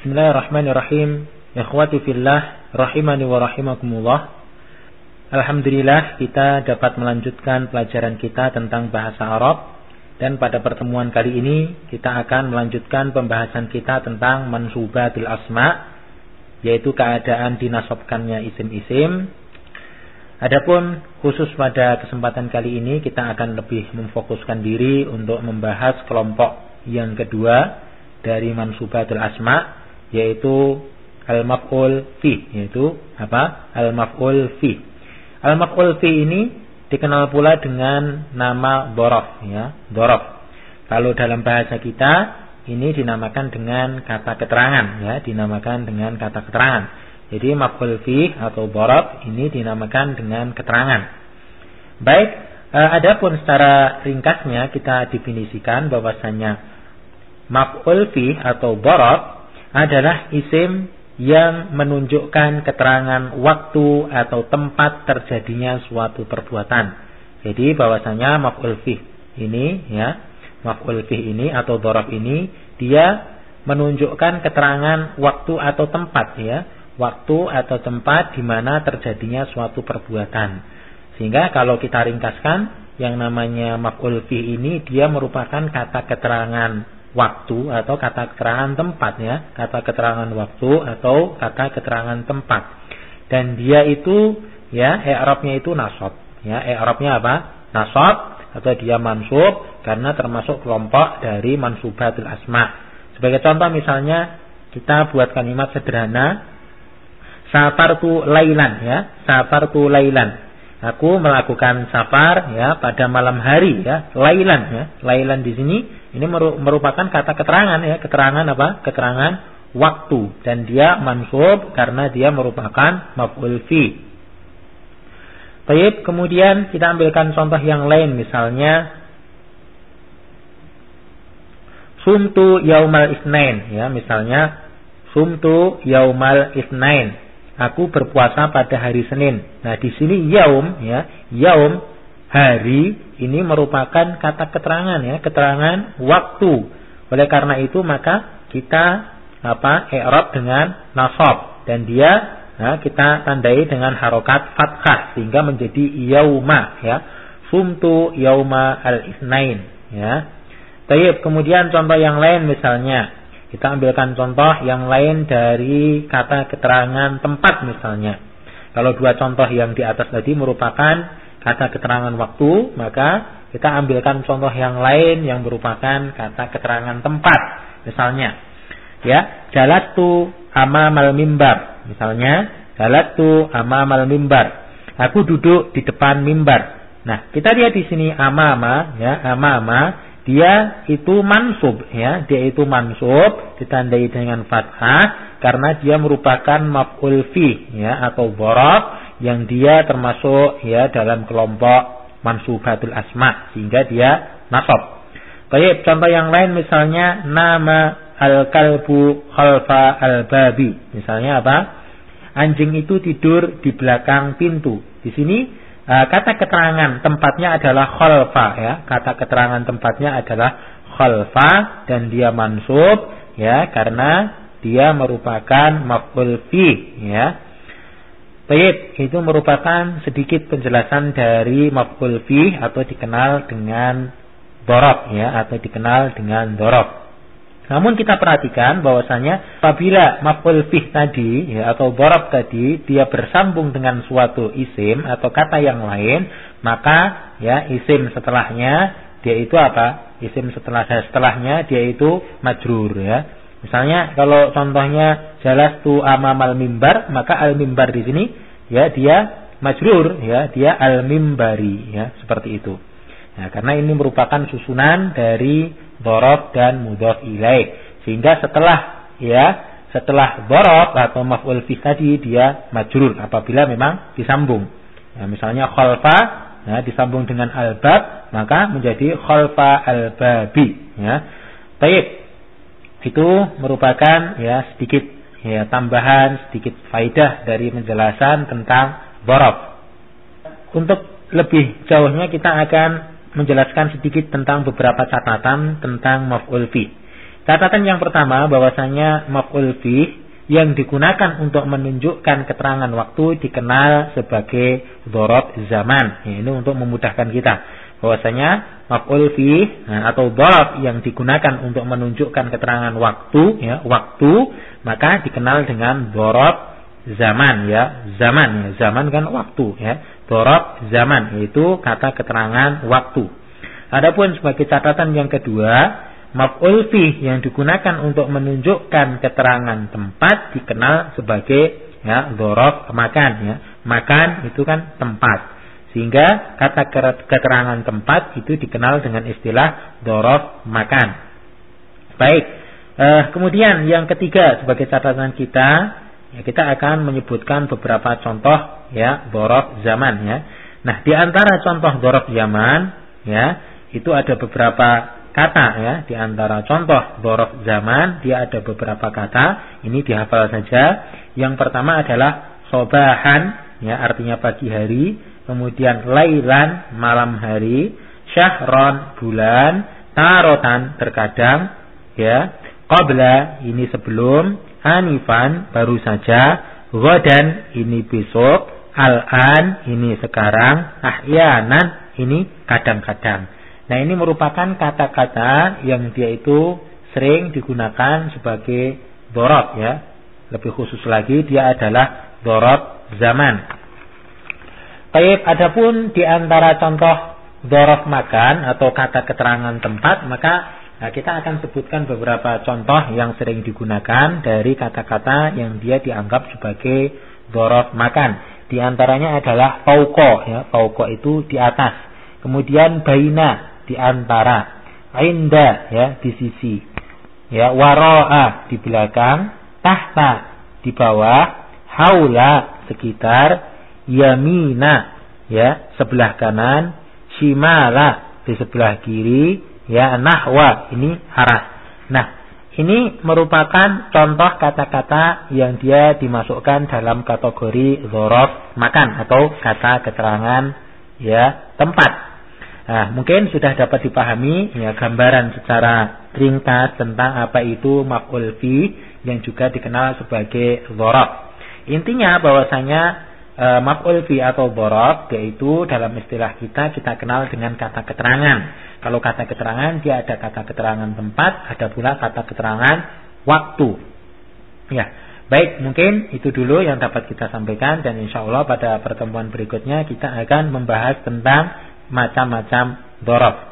Bismillahirrahmanirrahim. Ikhwati fillah, rahimani wa rahimakumullah. Alhamdulillah kita dapat melanjutkan pelajaran kita tentang bahasa Arab dan pada pertemuan kali ini kita akan melanjutkan pembahasan kita tentang mansubatul asma yaitu keadaan dinasobkannya isim-isim. Adapun khusus pada kesempatan kali ini kita akan lebih memfokuskan diri untuk membahas kelompok yang kedua dari mansubatul asma yaitu al-maf'ul fi yaitu apa? Al-maf'ul fi. Al-maf'ul fi ini dikenal pula dengan nama dorof ya, dorof. Kalau dalam bahasa kita ini dinamakan dengan kata keterangan ya, dinamakan dengan kata keterangan. Jadi maf'ul fi atau dorof ini dinamakan dengan keterangan. Baik, eh, adapun secara ringkasnya kita definisikan bahwasanya maf'ul fi atau dorof adalah isim yang menunjukkan keterangan waktu atau tempat terjadinya suatu perbuatan. Jadi bahwasanya maf'ul fih ini ya, maf'ul fih ini atau dhorab ini dia menunjukkan keterangan waktu atau tempat ya, waktu atau tempat di mana terjadinya suatu perbuatan. Sehingga kalau kita ringkaskan yang namanya maf'ul fih ini dia merupakan kata keterangan waktu atau kata keterangan tempat ya, kata keterangan waktu atau kata keterangan tempat. Dan dia itu ya i'rabnya itu nasab, ya i'rabnya apa? Nasab atau dia mansub karena termasuk kelompok dari mansubatul asma. Sebagai contoh misalnya kita buat kalimat sederhana safartu lailan ya, safartu lailan. Aku melakukan safar ya pada malam hari ya, lailan ya. Lailan di sini ini merupakan kata keterangan ya, keterangan apa? Keterangan waktu dan dia mansub karena dia merupakan maf'ul fi. Baik, kemudian kita ambilkan contoh yang lain misalnya sumtu yaumal isnain ya, misalnya sumtu yaumal isnain aku berpuasa pada hari Senin. Nah, di sini yaum ya, yaum hari ini merupakan kata keterangan ya, keterangan waktu. Oleh karena itu maka kita apa? i'rab dengan nasab dan dia nah, kita tandai dengan harokat fathah sehingga menjadi yauma ya. Sumtu yauma al-isnain ya. Baik, kemudian contoh yang lain misalnya kita ambilkan contoh yang lain dari kata keterangan tempat misalnya. Kalau dua contoh yang di atas tadi merupakan kata keterangan waktu, maka kita ambilkan contoh yang lain yang merupakan kata keterangan tempat. Misalnya, ya, jalatu amamal mimbar. Misalnya, jalatu amamal mimbar. Aku duduk di depan mimbar. Nah, kita lihat di sini amama, ya, amama dia itu mansub ya, dia itu mansub ditandai dengan fathah karena dia merupakan maf'ul fi ya atau borok yang dia termasuk ya dalam kelompok mansubatul asma sehingga dia nasab. Baik, contoh yang lain misalnya nama al-kalbu khalfa al-babi. Misalnya apa? Anjing itu tidur di belakang pintu. Di sini Eh, kata keterangan tempatnya adalah khalfa ya. Kata keterangan tempatnya adalah khalfa dan dia mansub ya karena dia merupakan maf'ul fi ya. Baik, itu merupakan sedikit penjelasan dari maf'ul fi atau dikenal dengan dorob ya atau dikenal dengan dorob. Namun kita perhatikan bahwasanya apabila maf'ul fih tadi ya, atau borab tadi dia bersambung dengan suatu isim atau kata yang lain, maka ya isim setelahnya dia itu apa? Isim setelah setelahnya dia itu majrur ya. Misalnya kalau contohnya jelas tu amamal mimbar, maka al mimbar di sini ya dia majrur ya, dia al mimbari ya, seperti itu. Nah, karena ini merupakan susunan dari dorob dan mudhof ilaih. Sehingga setelah ya setelah dorob atau maf'ul fi tadi dia majrur apabila memang disambung. Ya, misalnya khalfa ya, disambung dengan albab maka menjadi khalfa albabi ya. Baik. Itu merupakan ya sedikit ya tambahan sedikit faidah dari penjelasan tentang dorob. Untuk lebih jauhnya kita akan menjelaskan sedikit tentang beberapa catatan tentang maf'ul fi. Catatan yang pertama bahwasanya maf'ul fi yang digunakan untuk menunjukkan keterangan waktu dikenal sebagai dorob zaman. Ya, ini untuk memudahkan kita. Bahwasanya maf'ul fi nah, atau dorob yang digunakan untuk menunjukkan keterangan waktu, ya, waktu, maka dikenal dengan dorob zaman, ya, zaman, ya, zaman kan waktu, ya, dorob zaman, yaitu kata keterangan waktu. Adapun sebagai catatan yang kedua, Maf'ul fi yang digunakan untuk menunjukkan keterangan tempat dikenal sebagai ya dhorof makan ya. Makan itu kan tempat. Sehingga kata keterangan tempat itu dikenal dengan istilah dhorof makan. Baik. Eh, kemudian yang ketiga sebagai catatan kita ya kita akan menyebutkan beberapa contoh ya dhorof zaman ya. Nah, di antara contoh dhorof zaman ya itu ada beberapa kata ya di antara contoh dorof zaman dia ada beberapa kata ini dihafal saja yang pertama adalah sobahan ya artinya pagi hari kemudian lailan malam hari syahron bulan tarotan terkadang ya. Qabla ini sebelum anifan baru saja. Godan ini besok. Al-an ini sekarang. Ahyanan ini kadang-kadang. Nah ini merupakan kata-kata yang dia itu sering digunakan sebagai dorot ya. Lebih khusus lagi dia adalah dorot zaman. Baik, adapun di antara contoh dorot makan atau kata keterangan tempat, maka nah, kita akan sebutkan beberapa contoh yang sering digunakan dari kata-kata yang dia dianggap sebagai dorot makan. Di antaranya adalah pauko ya, pauko itu di atas. Kemudian baina di antara. Inda ya di sisi. Ya waroa di belakang. Tahta di bawah. Haula sekitar yamina ya sebelah kanan shimala di sebelah kiri ya nahwa ini arah nah ini merupakan contoh kata-kata yang dia dimasukkan dalam kategori zorof makan atau kata keterangan ya tempat Nah, mungkin sudah dapat dipahami ya gambaran secara ringkas tentang apa itu maf'ul fi yang juga dikenal sebagai dzaraf. Intinya bahwasanya e, maf'ul fi atau dzaraf yaitu dalam istilah kita kita kenal dengan kata keterangan. Kalau kata keterangan dia ada kata keterangan tempat, ada pula kata keterangan waktu. Ya. Baik, mungkin itu dulu yang dapat kita sampaikan dan insya Allah pada pertemuan berikutnya kita akan membahas tentang macam-macam dorob.